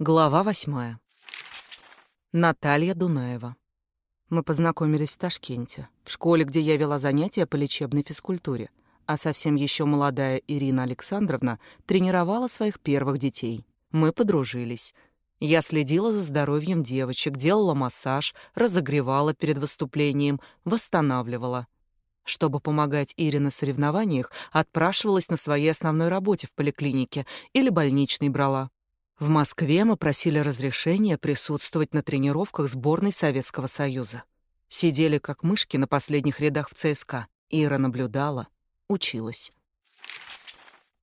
Глава восьмая. Наталья Дунаева. Мы познакомились в Ташкенте, в школе, где я вела занятия по лечебной физкультуре, а совсем еще молодая Ирина Александровна тренировала своих первых детей. Мы подружились. Я следила за здоровьем девочек, делала массаж, разогревала перед выступлением, восстанавливала. Чтобы помогать Ире на соревнованиях, отпрашивалась на своей основной работе в поликлинике или больничной брала. В Москве мы просили разрешения присутствовать на тренировках сборной Советского Союза. Сидели как мышки на последних рядах в ЦСКА. Ира наблюдала, училась.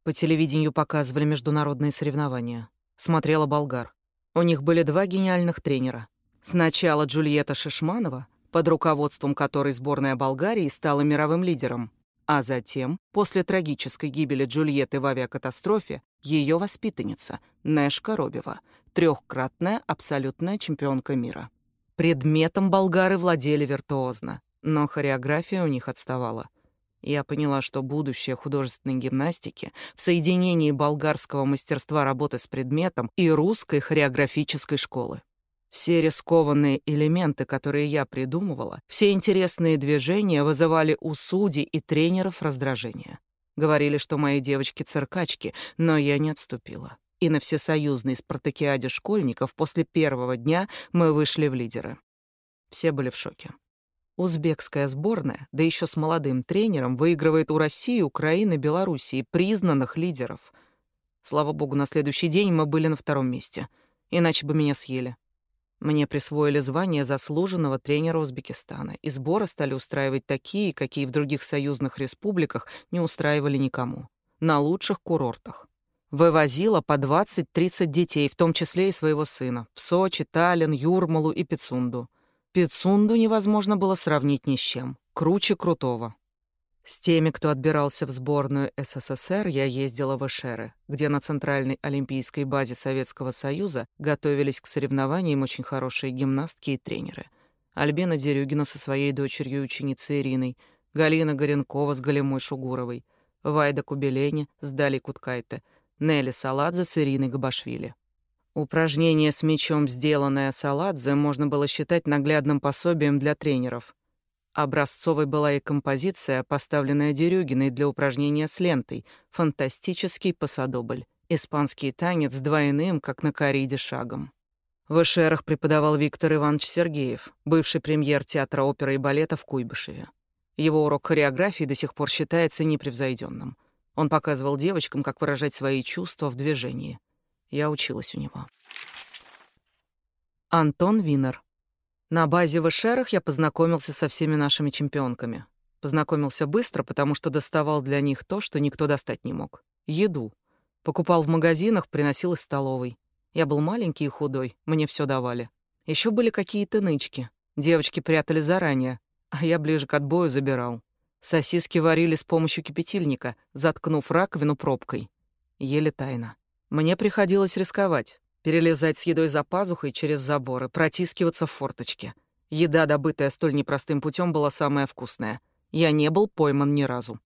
По телевидению показывали международные соревнования. Смотрела «Болгар». У них были два гениальных тренера. Сначала Джульетта Шишманова, под руководством которой сборная Болгарии стала мировым лидером, а затем, после трагической гибели Джульетты в авиакатастрофе, ее воспитанница Нэш Коробева, трехкратная абсолютная чемпионка мира. Предметом болгары владели виртуозно, но хореография у них отставала. Я поняла, что будущее художественной гимнастики в соединении болгарского мастерства работы с предметом и русской хореографической школы. Все рискованные элементы, которые я придумывала, все интересные движения вызывали у судей и тренеров раздражение. Говорили, что мои девочки циркачки, но я не отступила. И на всесоюзной спартакиаде школьников после первого дня мы вышли в лидеры. Все были в шоке. Узбекская сборная, да еще с молодым тренером, выигрывает у России, Украины, Белоруссии, признанных лидеров. Слава богу, на следующий день мы были на втором месте. Иначе бы меня съели. Мне присвоили звание заслуженного тренера Узбекистана, и сборы стали устраивать такие, какие в других союзных республиках не устраивали никому. На лучших курортах. Вывозила по 20-30 детей, в том числе и своего сына, в Сочи, Таллин, Юрмалу и Пицунду. Пицунду невозможно было сравнить ни с чем. Круче крутого. С теми, кто отбирался в сборную СССР, я ездила в Эшеры, где на Центральной олимпийской базе Советского Союза готовились к соревнованиям очень хорошие гимнастки и тренеры. Альбина Дерюгина со своей дочерью и ученицей Ириной, Галина Горенкова с Галимой Шугуровой, Вайда Кубелени с Далей Куткайте, Нелли Саладзе с Ириной Габашвили. Упражнение с мячом, сделанное Саладзе, можно было считать наглядным пособием для тренеров — Образцовой была и композиция, поставленная Дерюгиной для упражнения с лентой, фантастический посадобль, испанский танец с двойным, как на кориде, шагом. В Эшерах преподавал Виктор Иванович Сергеев, бывший премьер театра оперы и балета в Куйбышеве. Его урок хореографии до сих пор считается непревзойденным. Он показывал девочкам, как выражать свои чувства в движении. Я училась у него. Антон Винер. На базе в Эшерах я познакомился со всеми нашими чемпионками. Познакомился быстро, потому что доставал для них то, что никто достать не мог. Еду. Покупал в магазинах, приносил из столовой. Я был маленький и худой, мне все давали. Еще были какие-то нычки. Девочки прятали заранее, а я ближе к отбою забирал. Сосиски варили с помощью кипятильника, заткнув раковину пробкой. Еле тайно. Мне приходилось рисковать перелезать с едой за пазухой через заборы, протискиваться в форточке. Еда, добытая столь непростым путем, была самая вкусная. Я не был пойман ни разу.